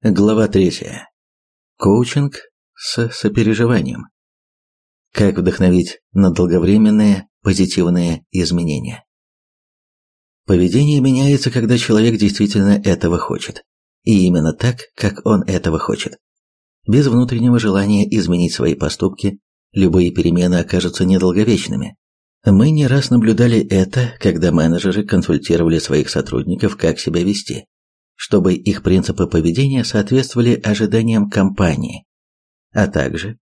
Глава 3. Коучинг с сопереживанием. Как вдохновить на долговременные позитивные изменения. Поведение меняется, когда человек действительно этого хочет. И именно так, как он этого хочет. Без внутреннего желания изменить свои поступки, любые перемены окажутся недолговечными. Мы не раз наблюдали это, когда менеджеры консультировали своих сотрудников, как себя вести чтобы их принципы поведения соответствовали ожиданиям компании, а также,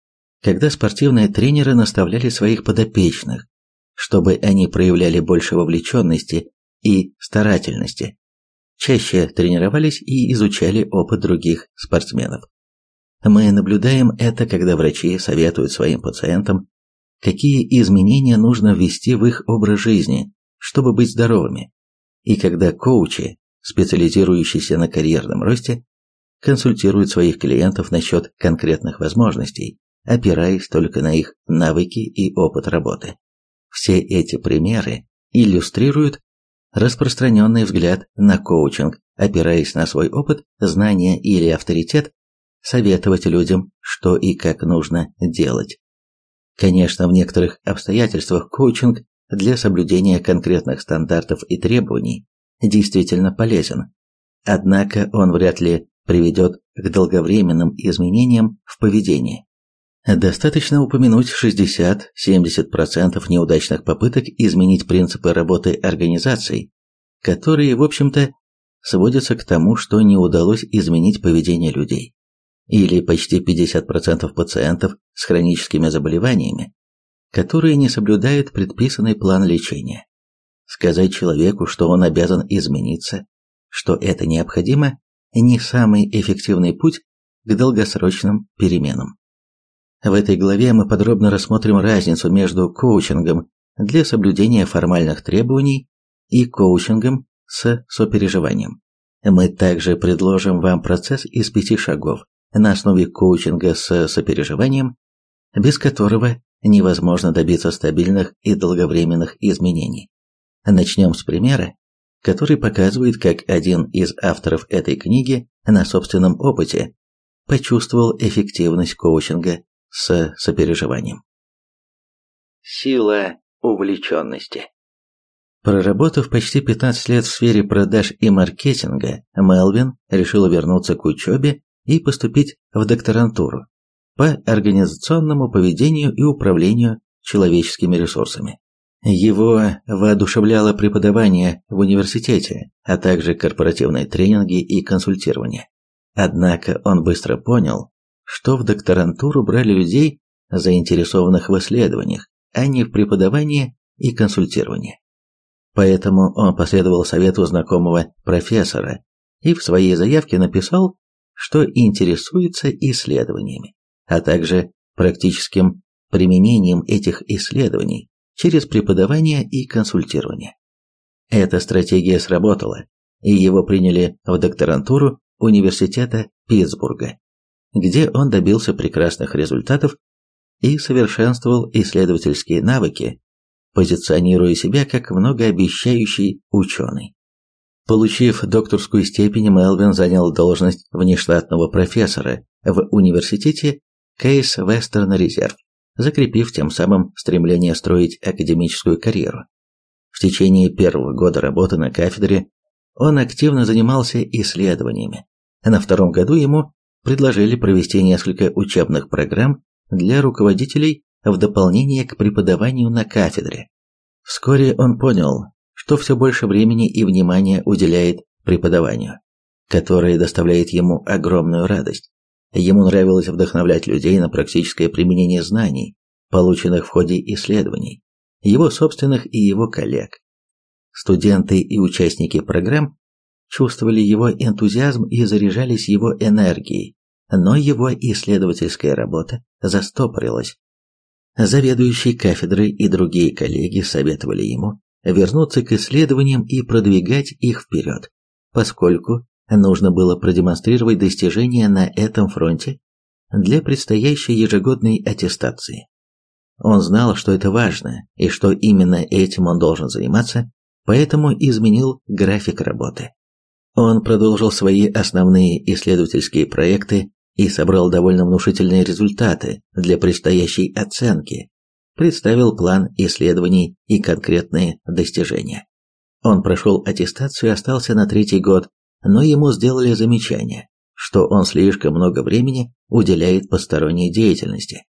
когда спортивные тренеры наставляли своих подопечных, чтобы они проявляли больше вовлеченности и старательности, чаще тренировались и изучали опыт других спортсменов. Мы наблюдаем это, когда врачи советуют своим пациентам, какие изменения нужно ввести в их образ жизни, чтобы быть здоровыми, и когда коучи специализирующийся на карьерном росте, консультирует своих клиентов насчет конкретных возможностей, опираясь только на их навыки и опыт работы. Все эти примеры иллюстрируют распространенный взгляд на коучинг, опираясь на свой опыт, знания или авторитет, советовать людям, что и как нужно делать. Конечно, в некоторых обстоятельствах коучинг для соблюдения конкретных стандартов и требований действительно полезен. Однако он вряд ли приведет к долговременным изменениям в поведении. Достаточно упомянуть 60-70% неудачных попыток изменить принципы работы организаций, которые, в общем-то, сводятся к тому, что не удалось изменить поведение людей. Или почти 50% пациентов с хроническими заболеваниями, которые не соблюдают предписанный план лечения. Сказать человеку, что он обязан измениться, что это необходимо, не самый эффективный путь к долгосрочным переменам. В этой главе мы подробно рассмотрим разницу между коучингом для соблюдения формальных требований и коучингом с сопереживанием. Мы также предложим вам процесс из пяти шагов на основе коучинга с сопереживанием, без которого невозможно добиться стабильных и долговременных изменений. Начнем с примера, который показывает, как один из авторов этой книги на собственном опыте почувствовал эффективность коучинга с сопереживанием. Сила увлеченности. Проработав почти 15 лет в сфере продаж и маркетинга, Мелвин решил вернуться к учебе и поступить в докторантуру по организационному поведению и управлению человеческими ресурсами. Его воодушевляло преподавание в университете, а также корпоративные тренинги и консультирование. Однако он быстро понял, что в докторантуру брали людей, заинтересованных в исследованиях, а не в преподавании и консультировании. Поэтому он последовал совету знакомого профессора и в своей заявке написал, что интересуется исследованиями, а также практическим применением этих исследований через преподавание и консультирование. Эта стратегия сработала, и его приняли в докторантуру университета Питтсбурга, где он добился прекрасных результатов и совершенствовал исследовательские навыки, позиционируя себя как многообещающий ученый. Получив докторскую степень, Мелвин занял должность внештатного профессора в университете Кейс Вестерн Резерв закрепив тем самым стремление строить академическую карьеру. В течение первого года работы на кафедре он активно занимался исследованиями. На втором году ему предложили провести несколько учебных программ для руководителей в дополнение к преподаванию на кафедре. Вскоре он понял, что все больше времени и внимания уделяет преподаванию, которое доставляет ему огромную радость. Ему нравилось вдохновлять людей на практическое применение знаний, полученных в ходе исследований, его собственных и его коллег. Студенты и участники программ чувствовали его энтузиазм и заряжались его энергией, но его исследовательская работа застопорилась. Заведующий кафедрой и другие коллеги советовали ему вернуться к исследованиям и продвигать их вперед, поскольку нужно было продемонстрировать достижения на этом фронте для предстоящей ежегодной аттестации. Он знал, что это важно и что именно этим он должен заниматься, поэтому изменил график работы. Он продолжил свои основные исследовательские проекты и собрал довольно внушительные результаты для предстоящей оценки, представил план исследований и конкретные достижения. Он прошел аттестацию и остался на третий год, но ему сделали замечание, что он слишком много времени уделяет посторонней деятельности.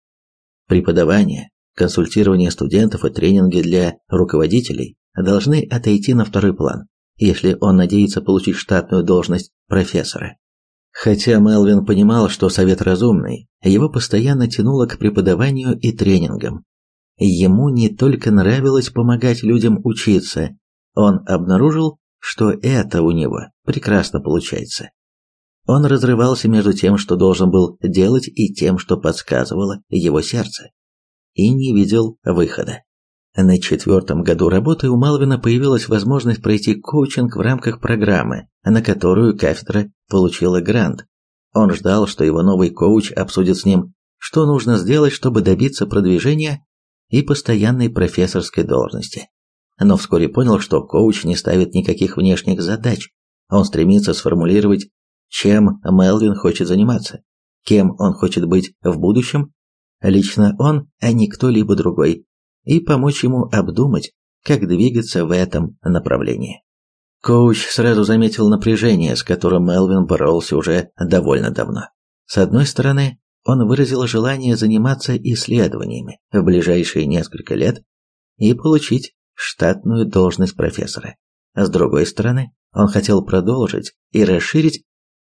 Преподавание, консультирование студентов и тренинги для руководителей должны отойти на второй план, если он надеется получить штатную должность профессора. Хотя Мелвин понимал, что совет разумный, его постоянно тянуло к преподаванию и тренингам. Ему не только нравилось помогать людям учиться, он обнаружил, что это у него прекрасно получается. Он разрывался между тем, что должен был делать, и тем, что подсказывало его сердце, и не видел выхода. На четвертом году работы у Малвина появилась возможность пройти коучинг в рамках программы, на которую кафедра получила грант. Он ждал, что его новый коуч обсудит с ним, что нужно сделать, чтобы добиться продвижения и постоянной профессорской должности. Но вскоре понял, что коуч не ставит никаких внешних задач. Он стремится сформулировать чем Мелвин хочет заниматься, кем он хочет быть в будущем, лично он, а не кто-либо другой, и помочь ему обдумать, как двигаться в этом направлении. Коуч сразу заметил напряжение, с которым Мелвин боролся уже довольно давно. С одной стороны, он выразил желание заниматься исследованиями в ближайшие несколько лет и получить штатную должность профессора. С другой стороны, он хотел продолжить и расширить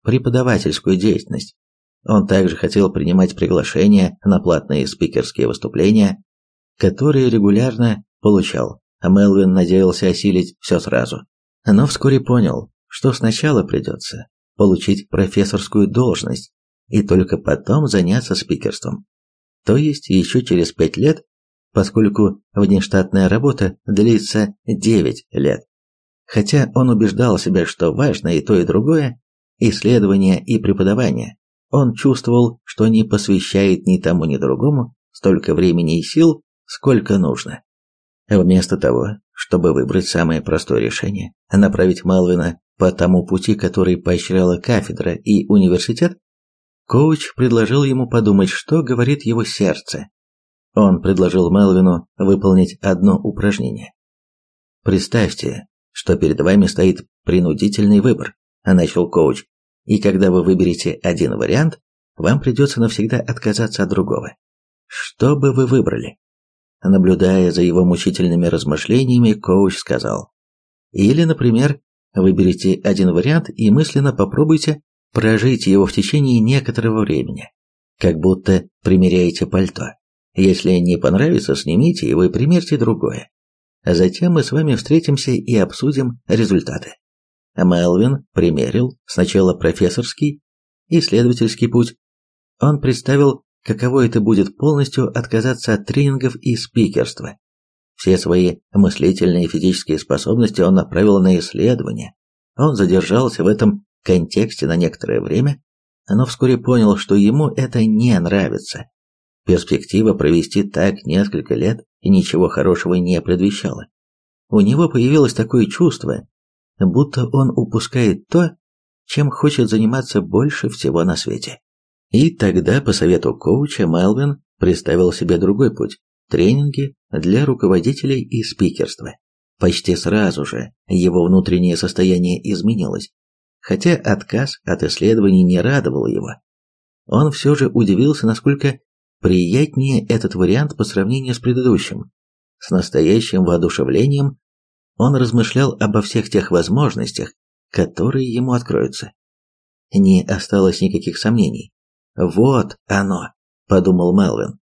преподавательскую деятельность. Он также хотел принимать приглашения на платные спикерские выступления, которые регулярно получал. Мелвин надеялся осилить все сразу, но вскоре понял, что сначала придется получить профессорскую должность и только потом заняться спикерством. То есть еще через пять лет, поскольку внештатная работа длится 9 лет. Хотя он убеждал себя, что важно и то, и другое, исследования и преподавания, он чувствовал, что не посвящает ни тому, ни другому столько времени и сил, сколько нужно. Вместо того, чтобы выбрать самое простое решение, направить Малвина по тому пути, который поощряла кафедра и университет, коуч предложил ему подумать, что говорит его сердце. Он предложил Мелвину выполнить одно упражнение. Представьте, что перед вами стоит принудительный выбор начал коуч. И когда вы выберете один вариант, вам придется навсегда отказаться от другого. Что бы вы выбрали? Наблюдая за его мучительными размышлениями, коуч сказал. Или, например, выберите один вариант и мысленно попробуйте прожить его в течение некоторого времени, как будто примеряете пальто. Если не понравится, снимите и вы примерьте другое. Затем мы с вами встретимся и обсудим результаты. Мелвин примерил сначала профессорский, исследовательский путь. Он представил, каково это будет полностью отказаться от тренингов и спикерства. Все свои мыслительные и физические способности он направил на исследование. Он задержался в этом контексте на некоторое время, но вскоре понял, что ему это не нравится. Перспектива провести так несколько лет ничего хорошего не предвещала. У него появилось такое чувство, будто он упускает то, чем хочет заниматься больше всего на свете. И тогда, по совету коуча, Мелвин представил себе другой путь – тренинги для руководителей и спикерства. Почти сразу же его внутреннее состояние изменилось. Хотя отказ от исследований не радовал его, он все же удивился, насколько приятнее этот вариант по сравнению с предыдущим. С настоящим воодушевлением он размышлял обо всех тех возможностях, которые ему откроются. Не осталось никаких сомнений. «Вот оно», – подумал Мелвин.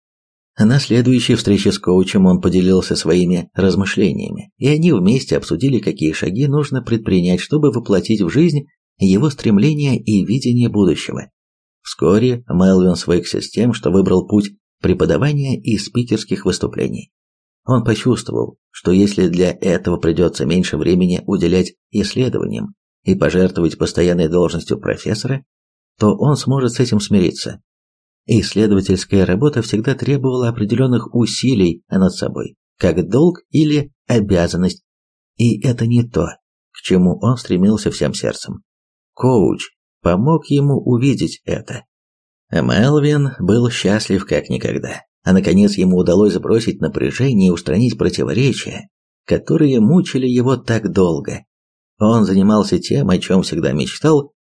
На следующей встрече с коучем он поделился своими размышлениями, и они вместе обсудили, какие шаги нужно предпринять, чтобы воплотить в жизнь его стремления и видение будущего. Вскоре Мелвин свыкся с тем, что выбрал путь преподавания и спикерских выступлений. Он почувствовал, что если для этого придется меньше времени уделять исследованиям и пожертвовать постоянной должностью профессора, то он сможет с этим смириться. Исследовательская работа всегда требовала определенных усилий над собой, как долг или обязанность, и это не то, к чему он стремился всем сердцем. коуч помог ему увидеть это. Мелвин был счастлив как никогда, а наконец ему удалось сбросить напряжение и устранить противоречия, которые мучили его так долго. Он занимался тем, о чем всегда мечтал,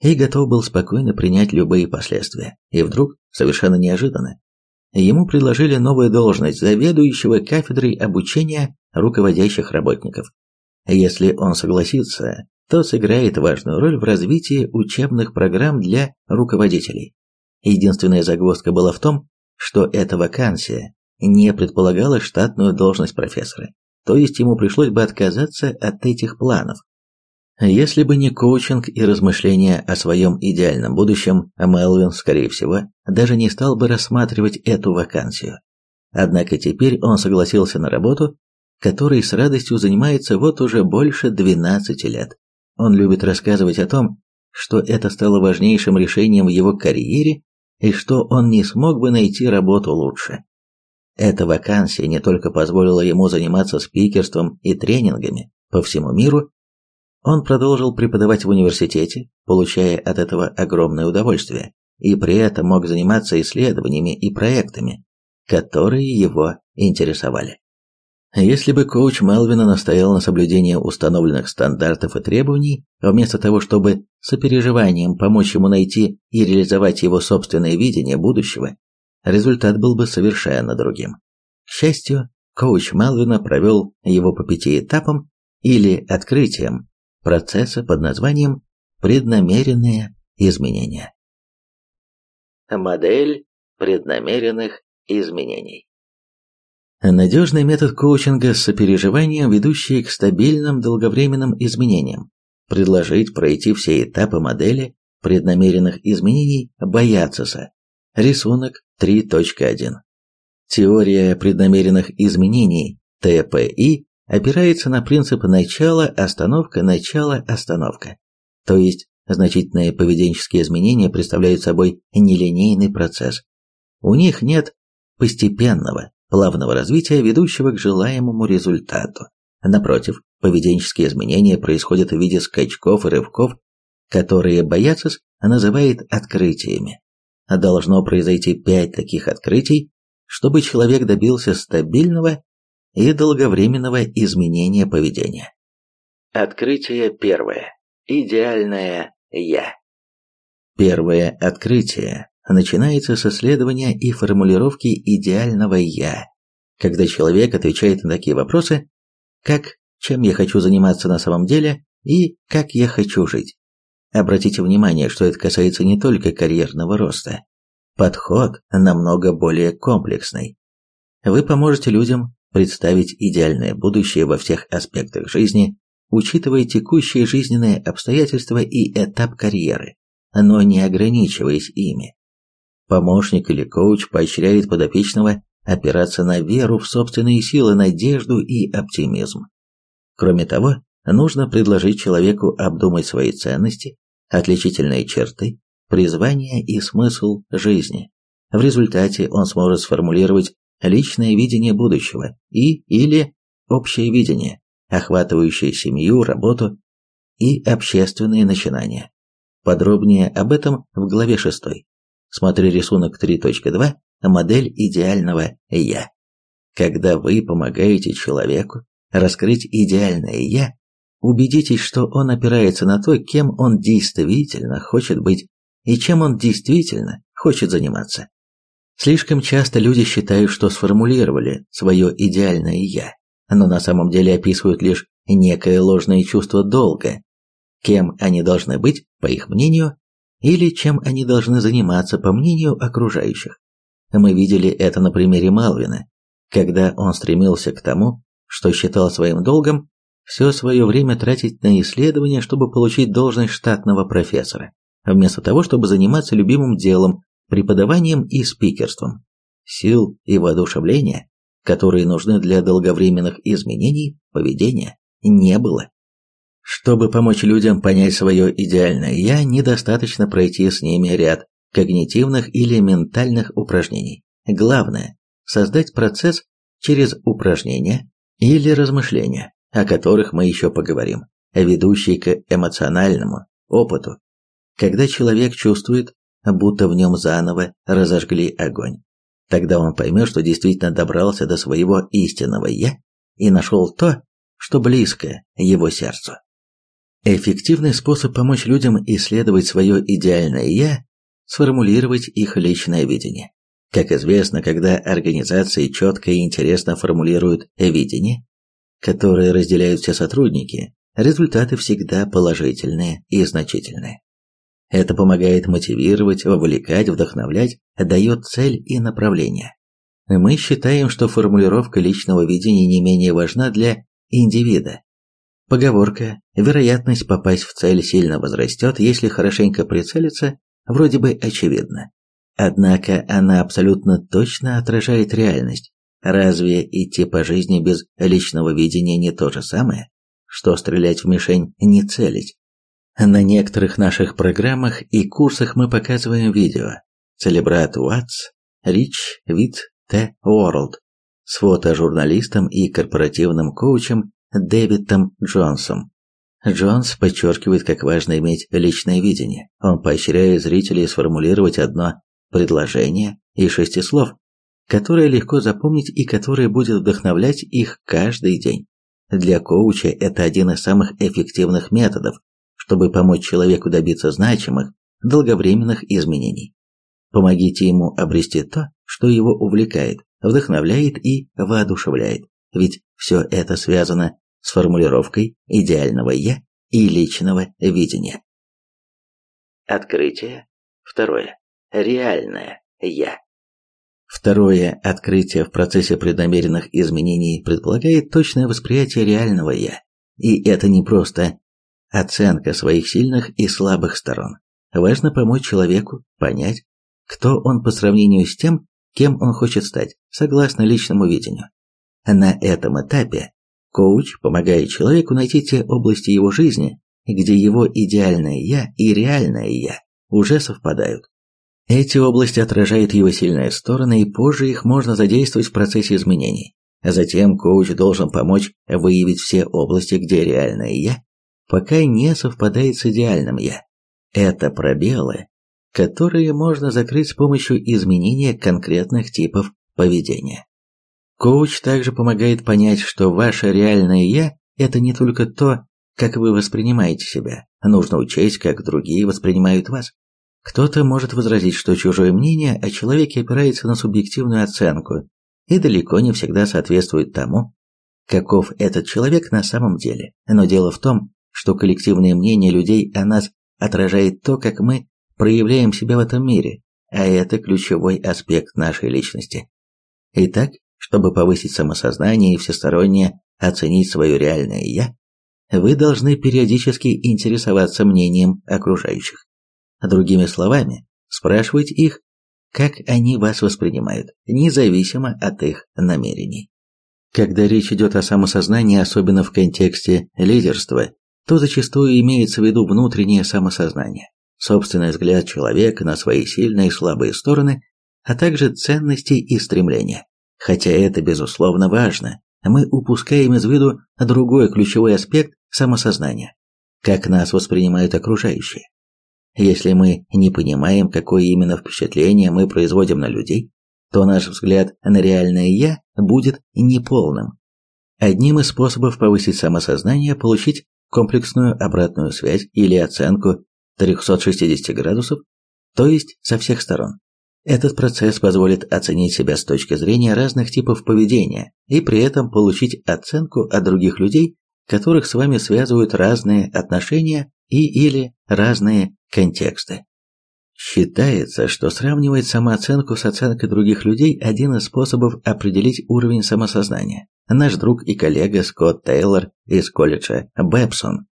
и готов был спокойно принять любые последствия. И вдруг, совершенно неожиданно, ему предложили новую должность заведующего кафедрой обучения руководящих работников. Если он согласится, то сыграет важную роль в развитии учебных программ для руководителей. Единственная загвоздка была в том, что эта вакансия не предполагала штатную должность профессора, то есть ему пришлось бы отказаться от этих планов. Если бы не коучинг и размышления о своем идеальном будущем, Мелвин, скорее всего, даже не стал бы рассматривать эту вакансию. Однако теперь он согласился на работу, которой с радостью занимается вот уже больше 12 лет. Он любит рассказывать о том, что это стало важнейшим решением в его карьере и что он не смог бы найти работу лучше. Эта вакансия не только позволила ему заниматься спикерством и тренингами по всему миру, он продолжил преподавать в университете, получая от этого огромное удовольствие, и при этом мог заниматься исследованиями и проектами, которые его интересовали. Если бы коуч Мелвина настоял на соблюдении установленных стандартов и требований, вместо того, чтобы сопереживанием помочь ему найти и реализовать его собственное видение будущего, результат был бы совершенно другим. К счастью, коуч Мелвина провел его по пяти этапам или открытиям процесса под названием «преднамеренные изменения». Модель преднамеренных изменений. Надежный метод коучинга с сопереживанием, ведущий к стабильным долговременным изменениям. Предложить пройти все этапы модели преднамеренных изменений Бояцеса. Рисунок 3.1. Теория преднамеренных изменений ТПИ опирается на принцип начало-остановка, начало-остановка. То есть значительные поведенческие изменения представляют собой нелинейный процесс. У них нет постепенного, плавного развития, ведущего к желаемому результату. Напротив, поведенческие изменения происходят в виде скачков и рывков, которые Бояцис называет открытиями. Должно произойти пять таких открытий, чтобы человек добился стабильного и долговременного изменения поведения. Открытие первое. Идеальное «я». Первое открытие начинается с исследования и формулировки идеального «я», когда человек отвечает на такие вопросы, как «чем я хочу заниматься на самом деле» и «как я хочу жить». Обратите внимание, что это касается не только карьерного роста. Подход намного более комплексный. Вы поможете людям представить идеальное будущее во всех аспектах жизни, учитывая текущие жизненные обстоятельства и этап карьеры, но не ограничиваясь ими. Помощник или коуч поощряет подопечного опираться на веру в собственные силы, надежду и оптимизм. Кроме того, нужно предложить человеку обдумать свои ценности, отличительные черты, призвание и смысл жизни. В результате он сможет сформулировать личное видение будущего и или общее видение, охватывающее семью, работу и общественные начинания. Подробнее об этом в главе 6. Смотри рисунок 3.2 «Модель идеального «я». Когда вы помогаете человеку раскрыть идеальное «я», убедитесь, что он опирается на то, кем он действительно хочет быть и чем он действительно хочет заниматься. Слишком часто люди считают, что сформулировали свое идеальное «я», но на самом деле описывают лишь некое ложное чувство долга, кем они должны быть, по их мнению, или чем они должны заниматься по мнению окружающих. Мы видели это на примере Малвина, когда он стремился к тому, что считал своим долгом, все свое время тратить на исследования, чтобы получить должность штатного профессора, вместо того, чтобы заниматься любимым делом, преподаванием и спикерством. Сил и воодушевления, которые нужны для долговременных изменений поведения, не было. Чтобы помочь людям понять свое идеальное «я», недостаточно пройти с ними ряд когнитивных или ментальных упражнений. Главное – создать процесс через упражнения или размышления, о которых мы еще поговорим, ведущий к эмоциональному, опыту. Когда человек чувствует, будто в нем заново разожгли огонь, тогда он поймет, что действительно добрался до своего истинного «я» и нашел то, что близко его сердцу. Эффективный способ помочь людям исследовать свое идеальное «я» – сформулировать их личное видение. Как известно, когда организации четко и интересно формулируют видение, которое разделяют все сотрудники, результаты всегда положительные и значительные. Это помогает мотивировать, вовлекать, вдохновлять, дает цель и направление. Мы считаем, что формулировка личного видения не менее важна для индивида. Поговорка «вероятность попасть в цель сильно возрастет, если хорошенько прицелиться» вроде бы очевидна. Однако она абсолютно точно отражает реальность. Разве идти по жизни без личного видения не то же самое, что стрелять в мишень не целить? На некоторых наших программах и курсах мы показываем видео «Целебрат Уатс», «Рич Вит Т. Уорлд» с фотожурналистом и корпоративным коучем Дэвидом Джонсом. Джонс подчеркивает, как важно иметь личное видение. Он поощряет зрителей сформулировать одно предложение из шести слов, которое легко запомнить и которое будет вдохновлять их каждый день. Для коуча это один из самых эффективных методов, чтобы помочь человеку добиться значимых, долговременных изменений. Помогите ему обрести то, что его увлекает, вдохновляет и воодушевляет, ведь все это связано с формулировкой идеального «я» и личного видения. Открытие. Второе. Реальное «я». Второе открытие в процессе преднамеренных изменений предполагает точное восприятие реального «я». И это не просто оценка своих сильных и слабых сторон. Важно помочь человеку понять, кто он по сравнению с тем, кем он хочет стать, согласно личному видению. На этом этапе Коуч помогает человеку найти те области его жизни, где его идеальное «я» и реальное «я» уже совпадают. Эти области отражают его сильные стороны, и позже их можно задействовать в процессе изменений. Затем коуч должен помочь выявить все области, где реальное «я» пока не совпадает с идеальным «я». Это пробелы, которые можно закрыть с помощью изменения конкретных типов поведения. Коуч также помогает понять, что ваше реальное «я» – это не только то, как вы воспринимаете себя. Нужно учесть, как другие воспринимают вас. Кто-то может возразить, что чужое мнение о человеке опирается на субъективную оценку и далеко не всегда соответствует тому, каков этот человек на самом деле. Но дело в том, что коллективное мнение людей о нас отражает то, как мы проявляем себя в этом мире, а это ключевой аспект нашей личности. Итак, чтобы повысить самосознание и всесторонне оценить свое реальное «я», вы должны периодически интересоваться мнением окружающих. Другими словами, спрашивать их, как они вас воспринимают, независимо от их намерений. Когда речь идет о самосознании, особенно в контексте лидерства, то зачастую имеется в виду внутреннее самосознание, собственный взгляд человека на свои сильные и слабые стороны, а также ценности и стремления. Хотя это безусловно важно, мы упускаем из виду другой ключевой аспект самосознания – как нас воспринимают окружающие. Если мы не понимаем, какое именно впечатление мы производим на людей, то наш взгляд на реальное «я» будет неполным. Одним из способов повысить самосознание – получить комплексную обратную связь или оценку 360 градусов, то есть со всех сторон. Этот процесс позволит оценить себя с точки зрения разных типов поведения и при этом получить оценку от других людей, которых с вами связывают разные отношения и или разные контексты. Считается, что сравнивать самооценку с оценкой других людей – один из способов определить уровень самосознания. Наш друг и коллега Скотт Тейлор из колледжа Бэпсон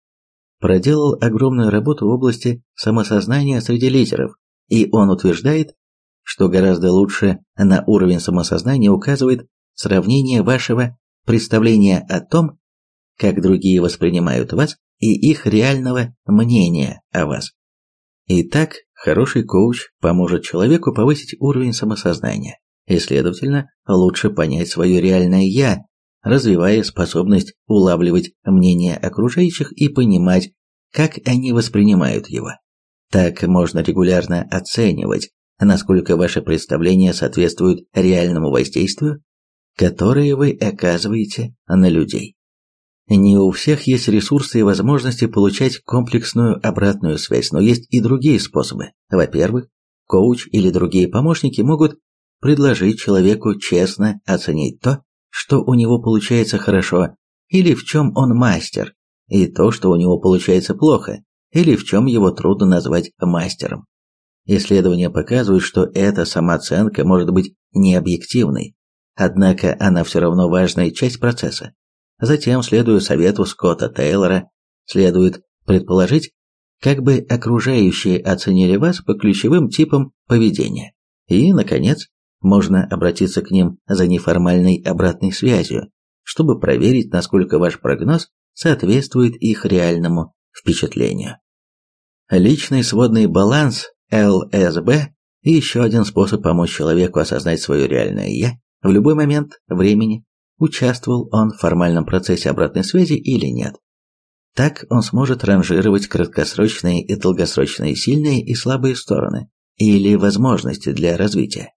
проделал огромную работу в области самосознания среди лидеров, и он утверждает, что гораздо лучше на уровень самосознания указывает сравнение вашего представления о том, как другие воспринимают вас и их реального мнения о вас. Итак, хороший коуч поможет человеку повысить уровень самосознания и, следовательно, лучше понять свое реальное «я», развивая способность улавливать мнение окружающих и понимать, как они воспринимают его. Так можно регулярно оценивать, насколько ваши представления соответствуют реальному воздействию, которое вы оказываете на людей. Не у всех есть ресурсы и возможности получать комплексную обратную связь, но есть и другие способы. Во-первых, коуч или другие помощники могут предложить человеку честно оценить то, что у него получается хорошо, или в чем он мастер, и то, что у него получается плохо, или в чем его трудно назвать мастером. Исследования показывают, что эта самооценка может быть необъективной, однако она все равно важная часть процесса. Затем, следуя совету Скотта Тейлора, следует предположить, как бы окружающие оценили вас по ключевым типам поведения. И, наконец, можно обратиться к ним за неформальной обратной связью, чтобы проверить, насколько ваш прогноз соответствует их реальному впечатлению. Личный сводный баланс ЛСБ – еще один способ помочь человеку осознать свое реальное «я» в любой момент времени участвовал он в формальном процессе обратной связи или нет. Так он сможет ранжировать краткосрочные и долгосрочные сильные и слабые стороны или возможности для развития,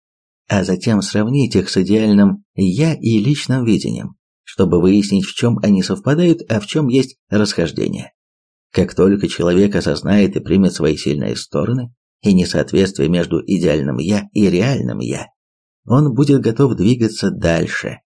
а затем сравнить их с идеальным «я» и личным видением, чтобы выяснить, в чем они совпадают, а в чем есть расхождение. Как только человек осознает и примет свои сильные стороны и несоответствие между идеальным «я» и реальным «я», он будет готов двигаться дальше,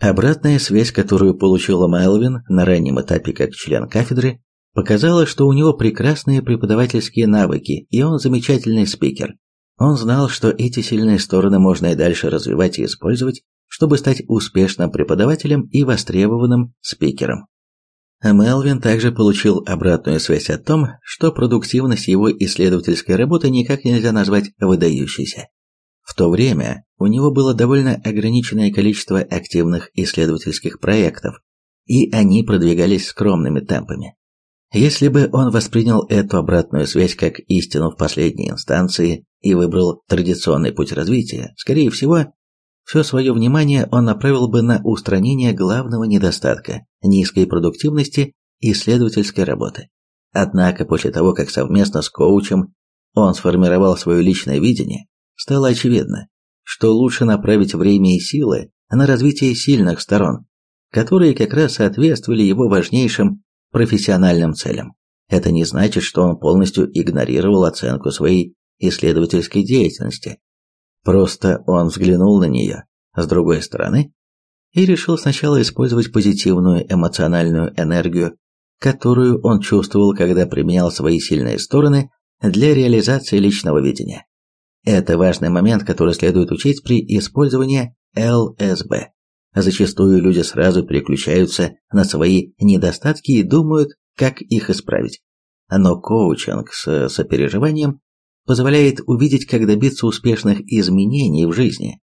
Обратная связь, которую получила Мелвин на раннем этапе как член кафедры, показала, что у него прекрасные преподавательские навыки, и он замечательный спикер. Он знал, что эти сильные стороны можно и дальше развивать и использовать, чтобы стать успешным преподавателем и востребованным спикером. Мелвин также получил обратную связь о том, что продуктивность его исследовательской работы никак нельзя назвать выдающейся. В то время у него было довольно ограниченное количество активных исследовательских проектов, и они продвигались скромными темпами. Если бы он воспринял эту обратную связь как истину в последней инстанции и выбрал традиционный путь развития, скорее всего, все свое внимание он направил бы на устранение главного недостатка – низкой продуктивности исследовательской работы. Однако после того, как совместно с коучем он сформировал свое личное видение, стало очевидно, что лучше направить время и силы на развитие сильных сторон, которые как раз соответствовали его важнейшим профессиональным целям. Это не значит, что он полностью игнорировал оценку своей исследовательской деятельности. Просто он взглянул на нее с другой стороны и решил сначала использовать позитивную эмоциональную энергию, которую он чувствовал, когда применял свои сильные стороны для реализации личного видения. Это важный момент, который следует учесть при использовании ЛСБ. Зачастую люди сразу переключаются на свои недостатки и думают, как их исправить. Но коучинг с сопереживанием позволяет увидеть, как добиться успешных изменений в жизни.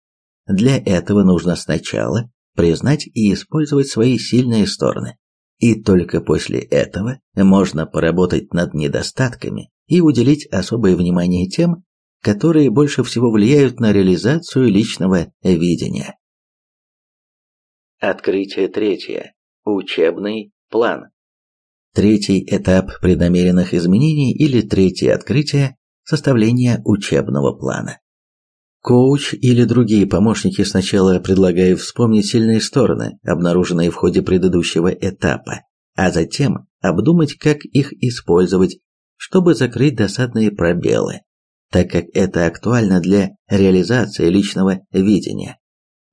Для этого нужно сначала признать и использовать свои сильные стороны. И только после этого можно поработать над недостатками и уделить особое внимание тем, которые больше всего влияют на реализацию личного видения. Открытие третье. Учебный план. Третий этап преднамеренных изменений или третье открытие – составление учебного плана. Коуч или другие помощники сначала предлагают вспомнить сильные стороны, обнаруженные в ходе предыдущего этапа, а затем обдумать, как их использовать, чтобы закрыть досадные пробелы так как это актуально для реализации личного видения.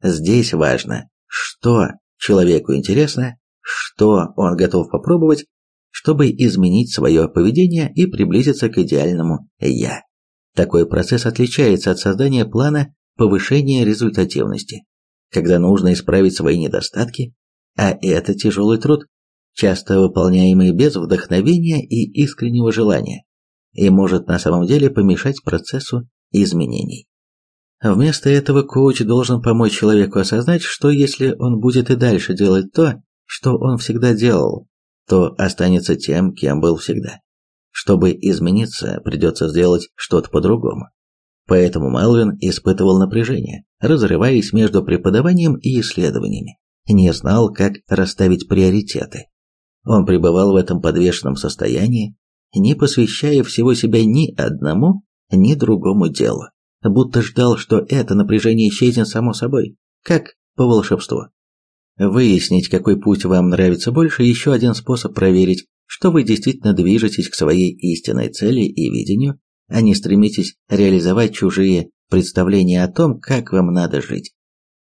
Здесь важно, что человеку интересно, что он готов попробовать, чтобы изменить свое поведение и приблизиться к идеальному «я». Такой процесс отличается от создания плана повышения результативности, когда нужно исправить свои недостатки, а это тяжелый труд, часто выполняемый без вдохновения и искреннего желания и может на самом деле помешать процессу изменений. Вместо этого коуч должен помочь человеку осознать, что если он будет и дальше делать то, что он всегда делал, то останется тем, кем был всегда. Чтобы измениться, придется сделать что-то по-другому. Поэтому Мелвин испытывал напряжение, разрываясь между преподаванием и исследованиями, не знал, как расставить приоритеты. Он пребывал в этом подвешенном состоянии, не посвящая всего себя ни одному, ни другому делу, будто ждал, что это напряжение исчезнет само собой, как по волшебству. Выяснить, какой путь вам нравится больше, еще один способ проверить, что вы действительно движетесь к своей истинной цели и видению, а не стремитесь реализовать чужие представления о том, как вам надо жить.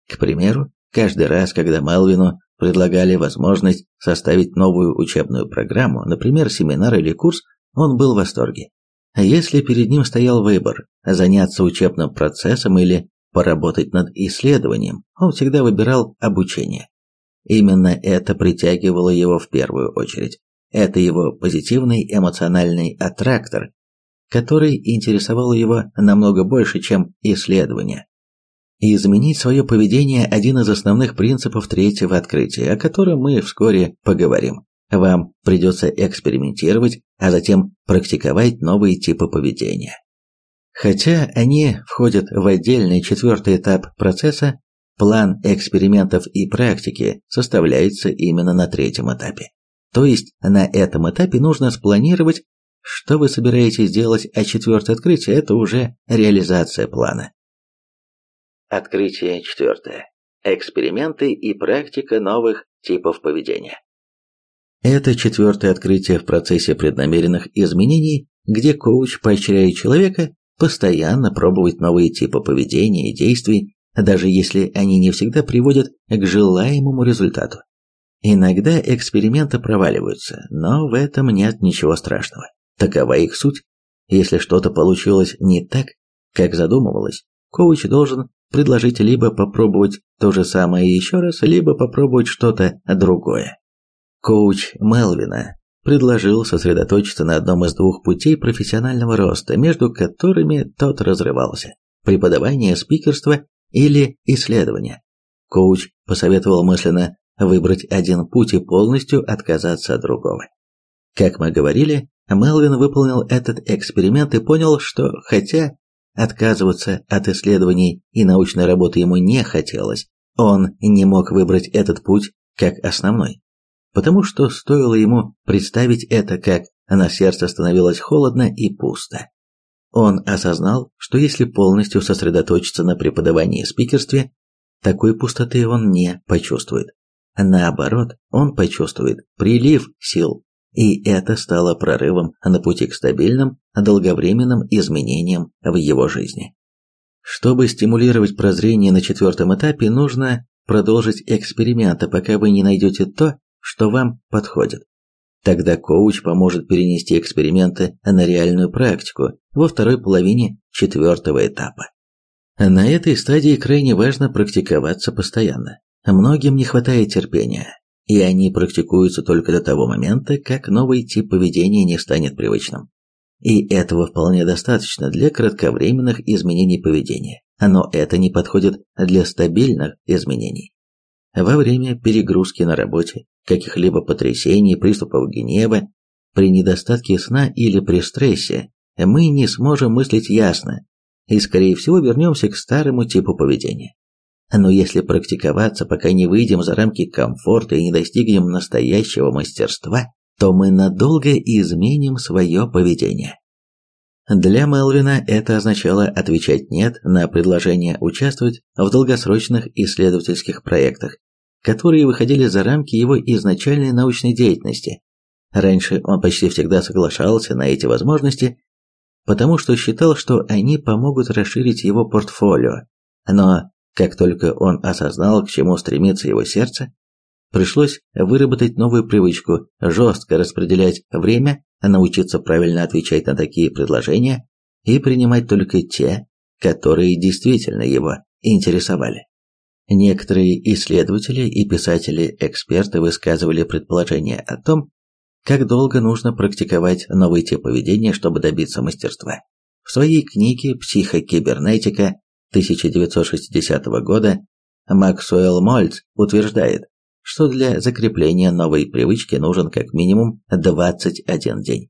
К примеру, каждый раз, когда Мелвину предлагали возможность составить новую учебную программу, например, семинар или курс, он был в восторге. А если перед ним стоял выбор – заняться учебным процессом или поработать над исследованием, он всегда выбирал обучение. Именно это притягивало его в первую очередь. Это его позитивный эмоциональный аттрактор, который интересовал его намного больше, чем исследование. И изменить свое поведение – один из основных принципов третьего открытия, о котором мы вскоре поговорим. Вам придется экспериментировать, а затем практиковать новые типы поведения. Хотя они входят в отдельный четвертый этап процесса, план экспериментов и практики составляется именно на третьем этапе. То есть на этом этапе нужно спланировать, что вы собираетесь делать, а четвертое открытие – это уже реализация плана. Открытие четвертое. Эксперименты и практика новых типов поведения. Это четвертое открытие в процессе преднамеренных изменений, где коуч поощряет человека постоянно пробовать новые типы поведения и действий, даже если они не всегда приводят к желаемому результату. Иногда эксперименты проваливаются, но в этом нет ничего страшного. Такова их суть. Если что-то получилось не так, как задумывалось, коуч должен предложить либо попробовать то же самое еще раз, либо попробовать что-то другое. Коуч Мелвина предложил сосредоточиться на одном из двух путей профессионального роста, между которыми тот разрывался – преподавание, спикерство или исследование. Коуч посоветовал мысленно выбрать один путь и полностью отказаться от другого. Как мы говорили, Мелвин выполнил этот эксперимент и понял, что хотя отказываться от исследований и научной работы ему не хотелось, он не мог выбрать этот путь как основной потому что стоило ему представить это, как на сердце становилось холодно и пусто. Он осознал, что если полностью сосредоточиться на преподавании и спикерстве, такой пустоты он не почувствует. Наоборот, он почувствует прилив сил, и это стало прорывом на пути к стабильным, долговременным изменениям в его жизни. Чтобы стимулировать прозрение на четвертом этапе, нужно продолжить эксперименты, пока вы не найдете то, что вам подходит. Тогда коуч поможет перенести эксперименты на реальную практику во второй половине четвертого этапа. На этой стадии крайне важно практиковаться постоянно. Многим не хватает терпения, и они практикуются только до того момента, как новый тип поведения не станет привычным. И этого вполне достаточно для кратковременных изменений поведения, но это не подходит для стабильных изменений. Во время перегрузки на работе каких-либо потрясений, приступов гнева, при недостатке сна или при стрессе, мы не сможем мыслить ясно и, скорее всего, вернемся к старому типу поведения. Но если практиковаться, пока не выйдем за рамки комфорта и не достигнем настоящего мастерства, то мы надолго изменим свое поведение. Для Мелвина это означало отвечать «нет» на предложение участвовать в долгосрочных исследовательских проектах, которые выходили за рамки его изначальной научной деятельности. Раньше он почти всегда соглашался на эти возможности, потому что считал, что они помогут расширить его портфолио. Но как только он осознал, к чему стремится его сердце, пришлось выработать новую привычку, жестко распределять время, научиться правильно отвечать на такие предложения и принимать только те, которые действительно его интересовали. Некоторые исследователи и писатели-эксперты высказывали предположение о том, как долго нужно практиковать новый тип поведения, чтобы добиться мастерства. В своей книге «Психокибернетика» 1960 года Максуэлл Мольц утверждает, что для закрепления новой привычки нужен как минимум 21 день.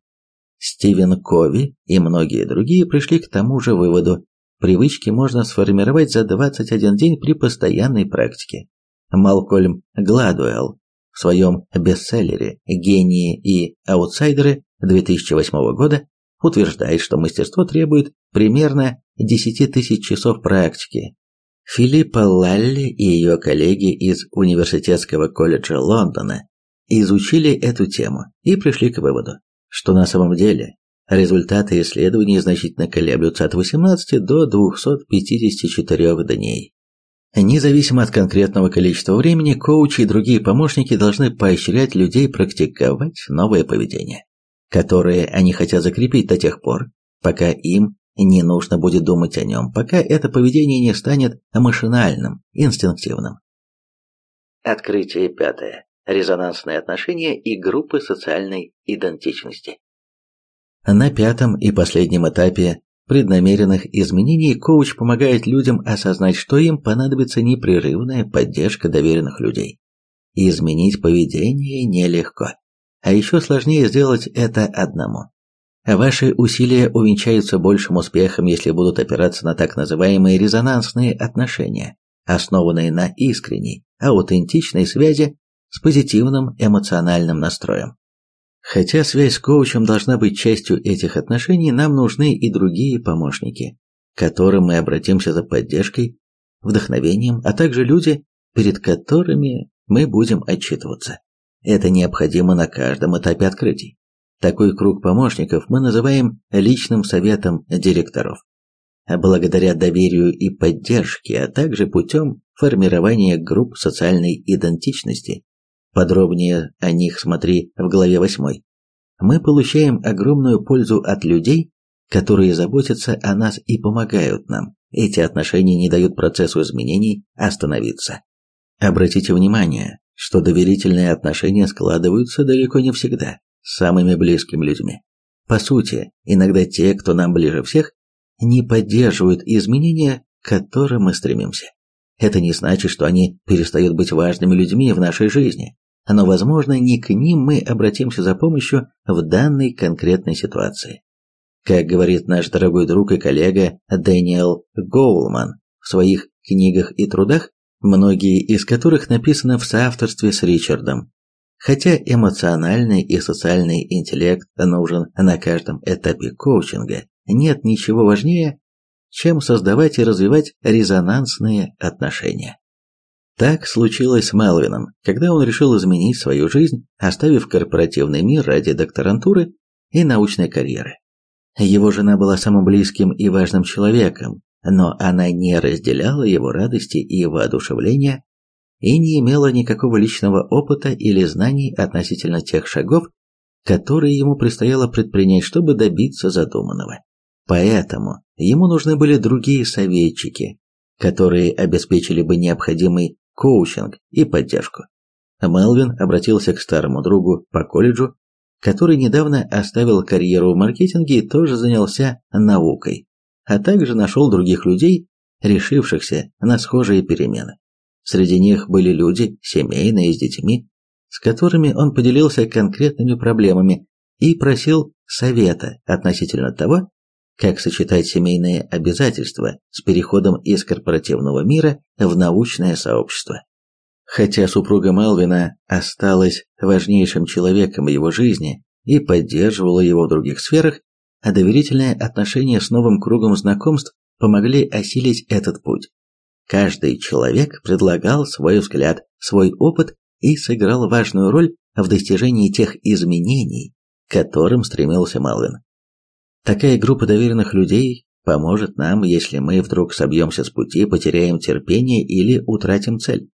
Стивен Кови и многие другие пришли к тому же выводу, Привычки можно сформировать за 21 день при постоянной практике. Малкольм Гладуэлл в своем бестселлере «Гении и аутсайдеры» 2008 года утверждает, что мастерство требует примерно 10 тысяч часов практики. Филиппа Лалли и ее коллеги из Университетского колледжа Лондона изучили эту тему и пришли к выводу, что на самом деле результаты исследований значительно колеблются от 18 до 254 дней. Независимо от конкретного количества времени, коучи и другие помощники должны поощрять людей практиковать новое поведение, которое они хотят закрепить до тех пор, пока им не нужно будет думать о нем, пока это поведение не станет машинальным, инстинктивным. Открытие пятое. Резонансные отношения и группы социальной идентичности. На пятом и последнем этапе преднамеренных изменений коуч помогает людям осознать, что им понадобится непрерывная поддержка доверенных людей. Изменить поведение нелегко. А еще сложнее сделать это одному. Ваши усилия увенчаются большим успехом, если будут опираться на так называемые резонансные отношения, основанные на искренней, аутентичной связи с позитивным эмоциональным настроем. Хотя связь с коучем должна быть частью этих отношений, нам нужны и другие помощники, к которым мы обратимся за поддержкой, вдохновением, а также люди, перед которыми мы будем отчитываться. Это необходимо на каждом этапе открытий. Такой круг помощников мы называем личным советом директоров. Благодаря доверию и поддержке, а также путем формирования групп социальной идентичности, подробнее о них смотри в главе 8, мы получаем огромную пользу от людей, которые заботятся о нас и помогают нам. Эти отношения не дают процессу изменений остановиться. Обратите внимание, что доверительные отношения складываются далеко не всегда с самыми близкими людьми. По сути, иногда те, кто нам ближе всех, не поддерживают изменения, к которым мы стремимся. Это не значит, что они перестают быть важными людьми в нашей жизни, но, возможно, не к ним мы обратимся за помощью в данной конкретной ситуации. Как говорит наш дорогой друг и коллега Дэниел Гоулман в своих книгах и трудах, многие из которых написаны в соавторстве с Ричардом, Хотя эмоциональный и социальный интеллект нужен на каждом этапе коучинга, нет ничего важнее, чем создавать и развивать резонансные отношения. Так случилось с Мелвином, когда он решил изменить свою жизнь, оставив корпоративный мир ради докторантуры и научной карьеры. Его жена была самым близким и важным человеком, но она не разделяла его радости и воодушевления и не имела никакого личного опыта или знаний относительно тех шагов, которые ему предстояло предпринять, чтобы добиться задуманного. Поэтому ему нужны были другие советчики, которые обеспечили бы необходимый коучинг и поддержку. Мелвин обратился к старому другу по колледжу, который недавно оставил карьеру в маркетинге и тоже занялся наукой, а также нашел других людей, решившихся на схожие перемены. Среди них были люди, семейные, с детьми, с которыми он поделился конкретными проблемами и просил совета относительно того, как сочетать семейные обязательства с переходом из корпоративного мира в научное сообщество. Хотя супруга Малвина осталась важнейшим человеком в его жизни и поддерживала его в других сферах, а доверительные отношения с новым кругом знакомств помогли осилить этот путь. Каждый человек предлагал свой взгляд, свой опыт и сыграл важную роль в достижении тех изменений, к которым стремился Малвин. Такая группа доверенных людей поможет нам, если мы вдруг собьемся с пути, потеряем терпение или утратим цель.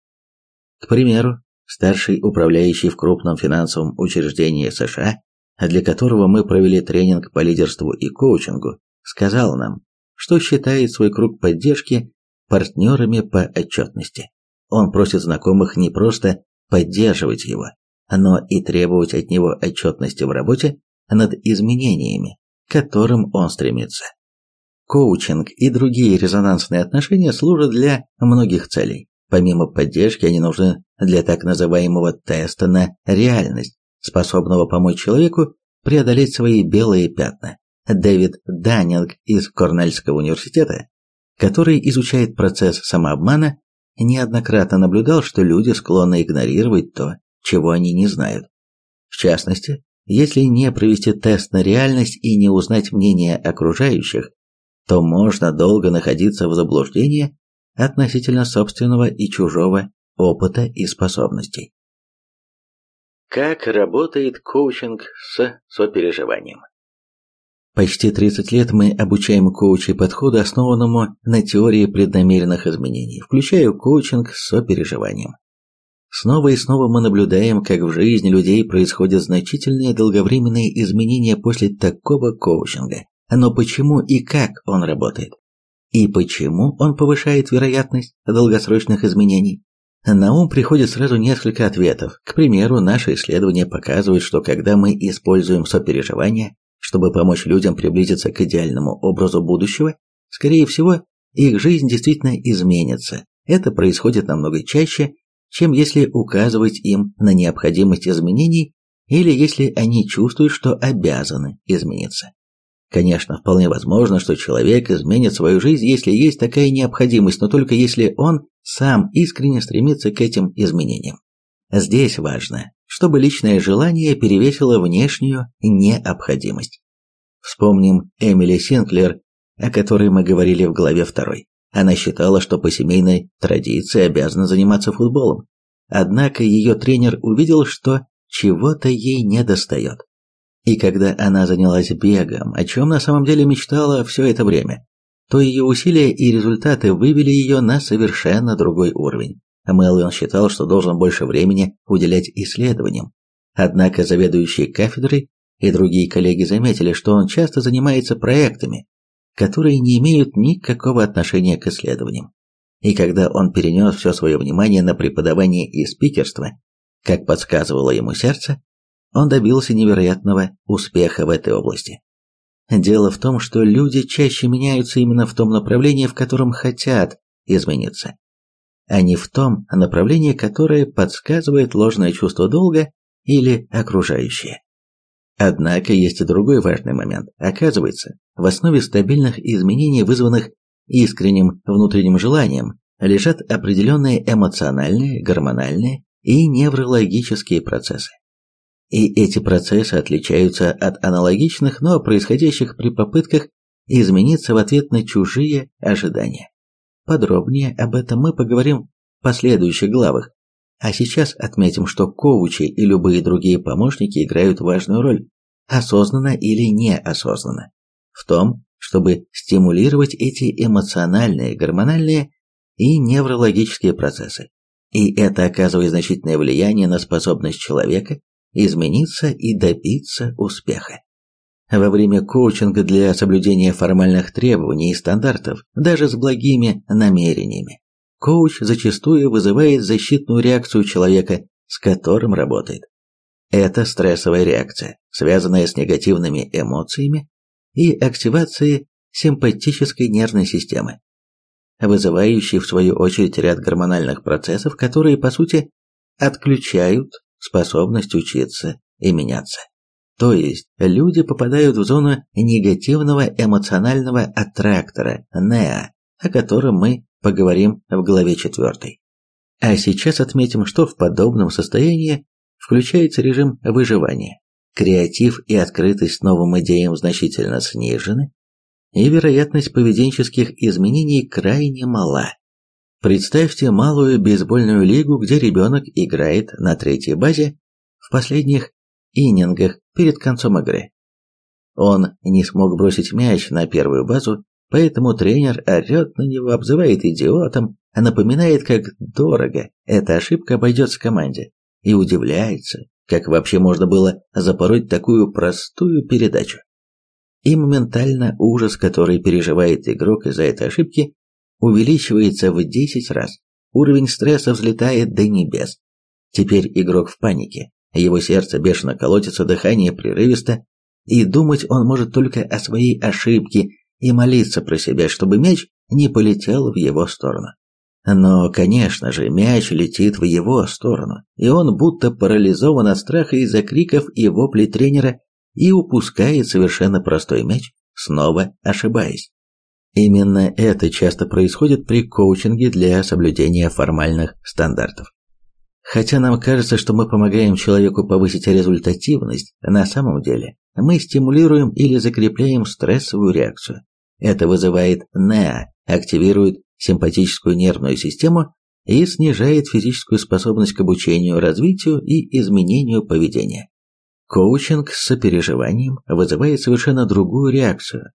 К примеру, старший управляющий в крупном финансовом учреждении США, для которого мы провели тренинг по лидерству и коучингу, сказал нам, что считает свой круг поддержки партнерами по отчетности. Он просит знакомых не просто поддерживать его, но и требовать от него отчетности в работе над изменениями, которым он стремится. Коучинг и другие резонансные отношения служат для многих целей. Помимо поддержки, они нужны для так называемого теста на реальность, способного помочь человеку преодолеть свои белые пятна. Дэвид Даннинг из Корнельского университета который изучает процесс самообмана, неоднократно наблюдал, что люди склонны игнорировать то, чего они не знают. В частности, если не провести тест на реальность и не узнать мнение окружающих, то можно долго находиться в заблуждении относительно собственного и чужого опыта и способностей. Как работает коучинг с сопереживанием? Почти 30 лет мы обучаем коучей подходу, основанному на теории преднамеренных изменений, включая коучинг с сопереживанием. Снова и снова мы наблюдаем, как в жизни людей происходят значительные долговременные изменения после такого коучинга. Но почему и как он работает? И почему он повышает вероятность долгосрочных изменений? На ум приходит сразу несколько ответов. К примеру, наши исследования показывают, что когда мы используем сопереживание, чтобы помочь людям приблизиться к идеальному образу будущего, скорее всего, их жизнь действительно изменится. Это происходит намного чаще, чем если указывать им на необходимость изменений или если они чувствуют, что обязаны измениться. Конечно, вполне возможно, что человек изменит свою жизнь, если есть такая необходимость, но только если он сам искренне стремится к этим изменениям. Здесь важно, чтобы личное желание перевесило внешнюю необходимость. Вспомним Эмили Синклер, о которой мы говорили в главе 2. Она считала, что по семейной традиции обязана заниматься футболом. Однако ее тренер увидел, что чего-то ей недостает. И когда она занялась бегом, о чем на самом деле мечтала все это время, то ее усилия и результаты вывели ее на совершенно другой уровень. Мелвин считал, что должен больше времени уделять исследованиям. Однако заведующий кафедрой и другие коллеги заметили, что он часто занимается проектами, которые не имеют никакого отношения к исследованиям. И когда он перенес все свое внимание на преподавание и спикерство, как подсказывало ему сердце, он добился невероятного успеха в этой области. Дело в том, что люди чаще меняются именно в том направлении, в котором хотят измениться, а не в том направлении, которое подсказывает ложное чувство долга или окружающее. Однако есть и другой важный момент. Оказывается, в основе стабильных изменений, вызванных искренним внутренним желанием, лежат определенные эмоциональные, гормональные и неврологические процессы. И эти процессы отличаются от аналогичных, но происходящих при попытках измениться в ответ на чужие ожидания. Подробнее об этом мы поговорим в последующих главах, а сейчас отметим, что коучи и любые другие помощники играют важную роль, осознанно или неосознанно, в том, чтобы стимулировать эти эмоциональные, гормональные и неврологические процессы. И это оказывает значительное влияние на способность человека измениться и добиться успеха. Во время коучинга для соблюдения формальных требований и стандартов, даже с благими намерениями, коуч зачастую вызывает защитную реакцию человека, с которым работает. Это стрессовая реакция, связанная с негативными эмоциями и активацией симпатической нервной системы, вызывающей в свою очередь ряд гормональных процессов, которые, по сути, отключают способность учиться и меняться. То есть люди попадают в зону негативного эмоционального аттрактора, НЕА, о котором мы поговорим в главе 4. А сейчас отметим, что в подобном состоянии включается режим выживания. Креатив и открытость новым идеям значительно снижены, и вероятность поведенческих изменений крайне мала. Представьте малую бейсбольную лигу, где ребенок играет на третьей базе в последних иннингах перед концом игры. Он не смог бросить мяч на первую базу Поэтому тренер орет на него, обзывает идиотом, а напоминает, как дорого эта ошибка обойдется команде, и удивляется, как вообще можно было запороть такую простую передачу. И моментально ужас, который переживает игрок из-за этой ошибки, увеличивается в 10 раз. Уровень стресса взлетает до небес. Теперь игрок в панике, его сердце бешено колотится, дыхание прерывисто, и думать он может только о своей ошибке и молиться про себя, чтобы мяч не полетел в его сторону. Но, конечно же, мяч летит в его сторону, и он будто парализован от страха из-за криков и воплей тренера и упускает совершенно простой мяч, снова ошибаясь. Именно это часто происходит при коучинге для соблюдения формальных стандартов. Хотя нам кажется, что мы помогаем человеку повысить результативность, на самом деле мы стимулируем или закрепляем стрессовую реакцию. Это вызывает НЕА, активирует симпатическую нервную систему и снижает физическую способность к обучению, развитию и изменению поведения. Коучинг с сопереживанием вызывает совершенно другую реакцию.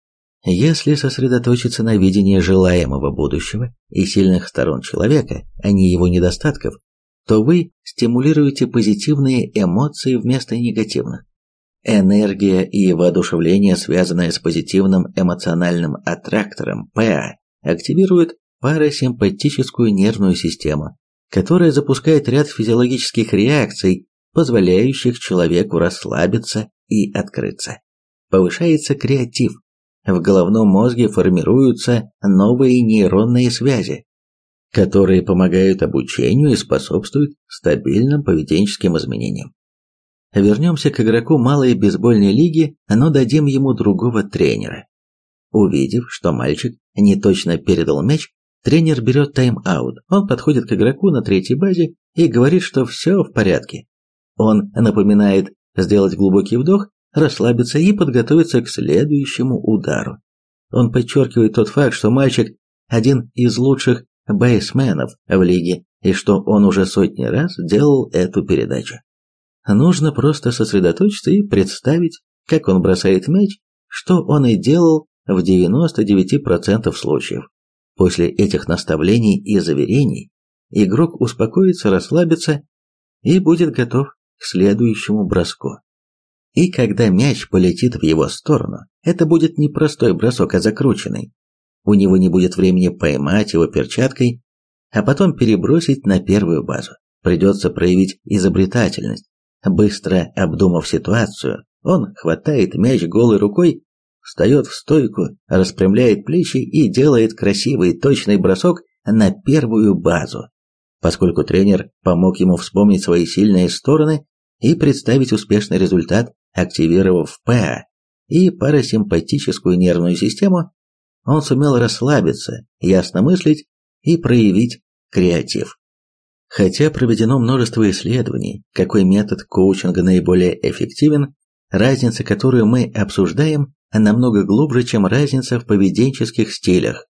Если сосредоточиться на видении желаемого будущего и сильных сторон человека, а не его недостатков, то вы стимулируете позитивные эмоции вместо негативных. Энергия и воодушевление, связанные с позитивным эмоциональным аттрактором ПА, активируют парасимпатическую нервную систему, которая запускает ряд физиологических реакций, позволяющих человеку расслабиться и открыться. Повышается креатив. В головном мозге формируются новые нейронные связи, которые помогают обучению и способствуют стабильным поведенческим изменениям. Вернемся к игроку малой бейсбольной лиги, но дадим ему другого тренера. Увидев, что мальчик не точно передал мяч, тренер берет тайм-аут. Он подходит к игроку на третьей базе и говорит, что все в порядке. Он напоминает сделать глубокий вдох, расслабиться и подготовиться к следующему удару. Он подчеркивает тот факт, что мальчик один из лучших бейсменов в лиге и что он уже сотни раз делал эту передачу. Нужно просто сосредоточиться и представить, как он бросает мяч, что он и делал в 99% случаев. После этих наставлений и заверений игрок успокоится, расслабится и будет готов к следующему броску. И когда мяч полетит в его сторону, это будет не простой бросок, а закрученный. У него не будет времени поймать его перчаткой, а потом перебросить на первую базу. Придется проявить изобретательность, Быстро обдумав ситуацию, он хватает мяч голой рукой, встает в стойку, распрямляет плечи и делает красивый точный бросок на первую базу. Поскольку тренер помог ему вспомнить свои сильные стороны и представить успешный результат, активировав ПА и парасимпатическую нервную систему, он сумел расслабиться, ясно мыслить и проявить креатив. Хотя проведено множество исследований, какой метод коучинга наиболее эффективен, разница, которую мы обсуждаем, намного глубже, чем разница в поведенческих стилях.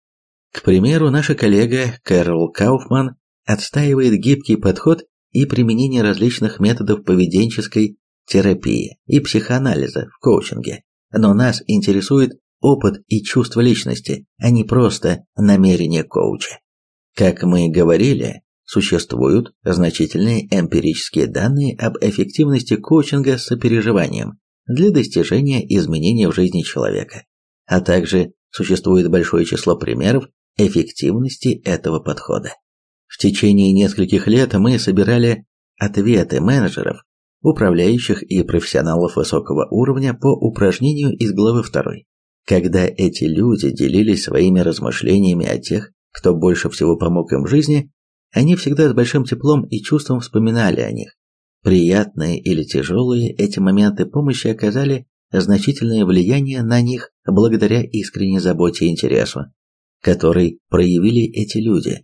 К примеру, наша коллега Кэрол Кауфман отстаивает гибкий подход и применение различных методов поведенческой терапии и психоанализа в коучинге. Но нас интересует опыт и чувство личности, а не просто намерение коуча. Как мы говорили, Существуют значительные эмпирические данные об эффективности коучинга с сопереживанием для достижения изменений в жизни человека, а также существует большое число примеров эффективности этого подхода. В течение нескольких лет мы собирали ответы менеджеров, управляющих и профессионалов высокого уровня по упражнению из главы 2. Когда эти люди делились своими размышлениями о тех, кто больше всего помог им в жизни, они всегда с большим теплом и чувством вспоминали о них. Приятные или тяжелые, эти моменты помощи оказали значительное влияние на них благодаря искренней заботе и интересу, который проявили эти люди.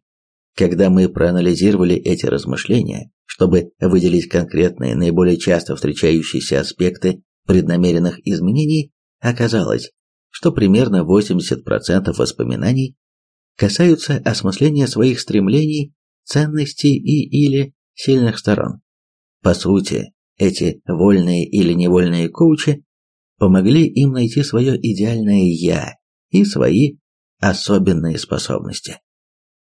Когда мы проанализировали эти размышления, чтобы выделить конкретные, наиболее часто встречающиеся аспекты преднамеренных изменений, оказалось, что примерно 80% воспоминаний касаются осмысления своих стремлений ценностей и или сильных сторон. По сути, эти вольные или невольные коучи помогли им найти свое идеальное «я» и свои особенные способности.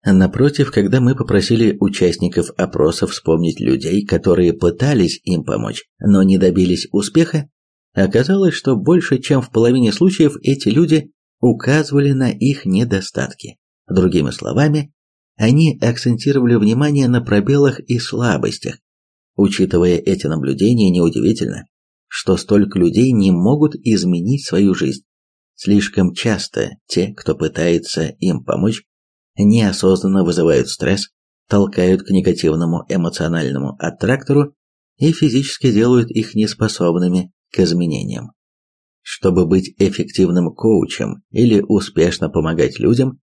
Напротив, когда мы попросили участников опроса вспомнить людей, которые пытались им помочь, но не добились успеха, оказалось, что больше чем в половине случаев эти люди указывали на их недостатки. Другими словами, они акцентировали внимание на пробелах и слабостях. Учитывая эти наблюдения, неудивительно, что столько людей не могут изменить свою жизнь. Слишком часто те, кто пытается им помочь, неосознанно вызывают стресс, толкают к негативному эмоциональному аттрактору и физически делают их неспособными к изменениям. Чтобы быть эффективным коучем или успешно помогать людям,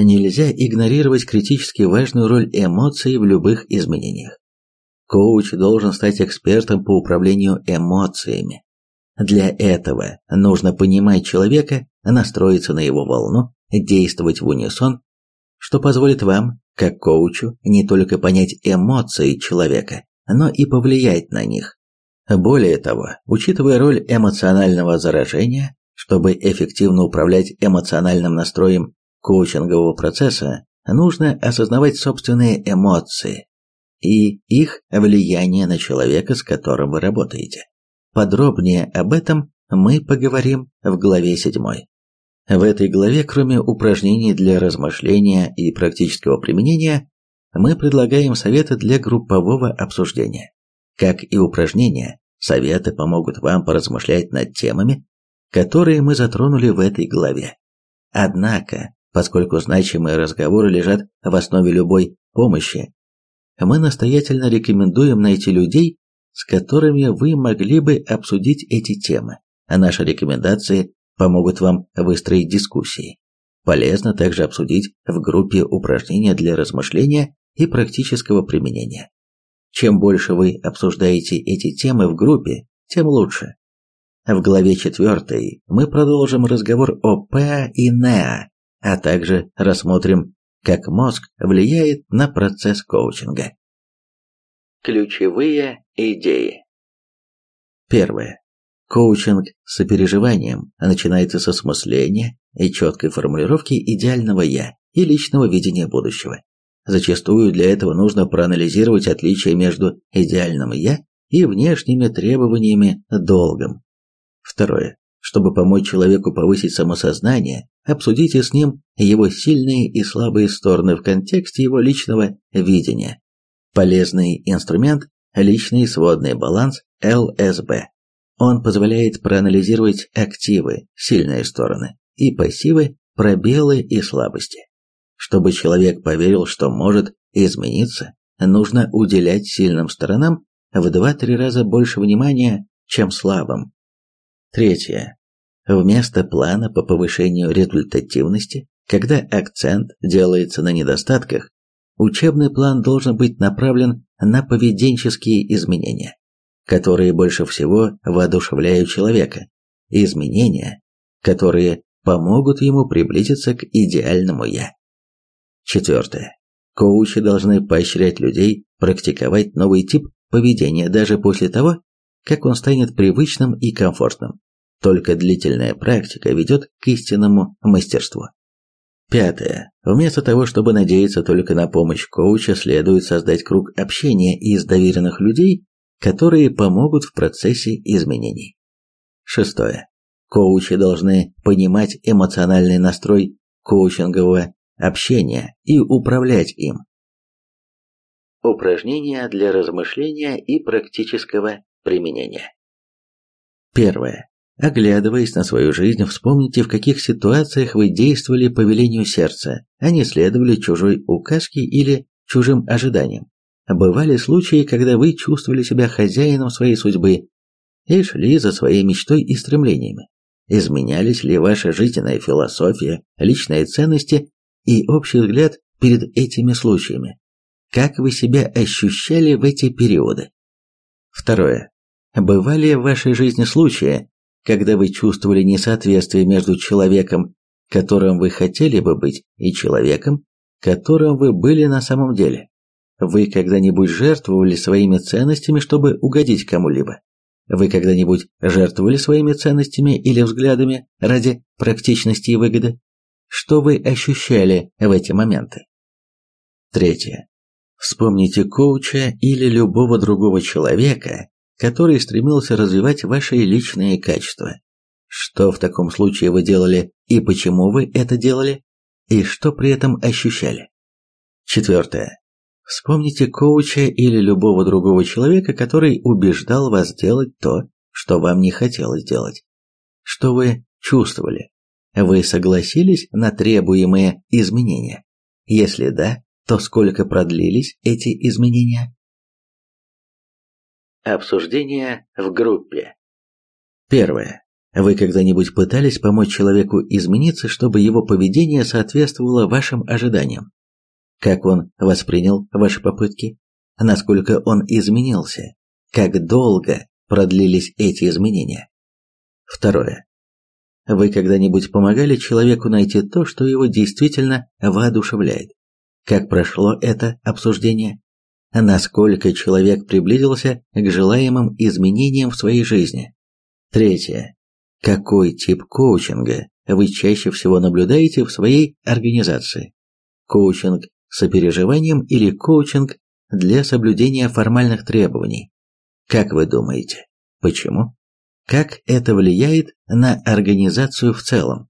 Нельзя игнорировать критически важную роль эмоций в любых изменениях. коуч должен стать экспертом по управлению эмоциями. Для этого нужно понимать человека, настроиться на его волну, действовать в унисон, что позволит вам, как коучу, не только понять эмоции человека, но и повлиять на них. Более того, учитывая роль эмоционального заражения, чтобы эффективно управлять эмоциональным настроем коучингового процесса, нужно осознавать собственные эмоции и их влияние на человека, с которым вы работаете. Подробнее об этом мы поговорим в главе 7. В этой главе, кроме упражнений для размышления и практического применения, мы предлагаем советы для группового обсуждения. Как и упражнения, советы помогут вам поразмышлять над темами, которые мы затронули в этой главе. Однако, поскольку значимые разговоры лежат в основе любой помощи, мы настоятельно рекомендуем найти людей, с которыми вы могли бы обсудить эти темы, а наши рекомендации помогут вам выстроить дискуссии. Полезно также обсудить в группе упражнения для размышления и практического применения. Чем больше вы обсуждаете эти темы в группе, тем лучше. В главе 4 мы продолжим разговор о ПА и НЕА, а также рассмотрим, как мозг влияет на процесс коучинга. Ключевые идеи. Первое. Коучинг с сопереживанием начинается с осмысления и четкой формулировки идеального «я» и личного видения будущего. Зачастую для этого нужно проанализировать отличия между идеальным «я» и внешними требованиями долгом. Второе. Чтобы помочь человеку повысить самосознание, обсудите с ним его сильные и слабые стороны в контексте его личного видения. Полезный инструмент – личный сводный баланс ЛСБ. Он позволяет проанализировать активы, сильные стороны, и пассивы, пробелы и слабости. Чтобы человек поверил, что может измениться, нужно уделять сильным сторонам в 2-3 раза больше внимания, чем слабым. Третье. Вместо плана по повышению результативности, когда акцент делается на недостатках, учебный план должен быть направлен на поведенческие изменения, которые больше всего воодушевляют человека, изменения, которые помогут ему приблизиться к идеальному «я». Четвертое. Коучи должны поощрять людей практиковать новый тип поведения даже после того, как он станет привычным и комфортным. Только длительная практика ведет к истинному мастерству. Пятое. Вместо того, чтобы надеяться только на помощь коуча, следует создать круг общения из доверенных людей, которые помогут в процессе изменений. Шестое. Коучи должны понимать эмоциональный настрой коучингового общения и управлять им. Упражнения для размышления и практического применения. Первое. Оглядываясь на свою жизнь, вспомните, в каких ситуациях вы действовали по велению сердца, а не следовали чужой указке или чужим ожиданиям. Бывали случаи, когда вы чувствовали себя хозяином своей судьбы и шли за своей мечтой и стремлениями. Изменялись ли ваша жизненная философия, личные ценности и общий взгляд перед этими случаями? Как вы себя ощущали в эти периоды? Второе. Бывали в вашей жизни случаи, когда вы чувствовали несоответствие между человеком, которым вы хотели бы быть, и человеком, которым вы были на самом деле? Вы когда-нибудь жертвовали своими ценностями, чтобы угодить кому-либо? Вы когда-нибудь жертвовали своими ценностями или взглядами ради практичности и выгоды? Что вы ощущали в эти моменты? Третье. Вспомните коуча или любого другого человека, который стремился развивать ваши личные качества. Что в таком случае вы делали и почему вы это делали, и что при этом ощущали? Четвертое. Вспомните коуча или любого другого человека, который убеждал вас делать то, что вам не хотелось делать. Что вы чувствовали? Вы согласились на требуемые изменения? Если да, то сколько продлились эти изменения? Обсуждение в группе. Первое. Вы когда-нибудь пытались помочь человеку измениться, чтобы его поведение соответствовало вашим ожиданиям? Как он воспринял ваши попытки? насколько он изменился, как долго продлились эти изменения. Второе. Вы когда-нибудь помогали человеку найти то, что его действительно воодушевляет? Как прошло это обсуждение? Насколько человек приблизился к желаемым изменениям в своей жизни? Третье. Какой тип коучинга вы чаще всего наблюдаете в своей организации? Коучинг с сопереживанием или коучинг для соблюдения формальных требований? Как вы думаете, почему? Как это влияет на организацию в целом?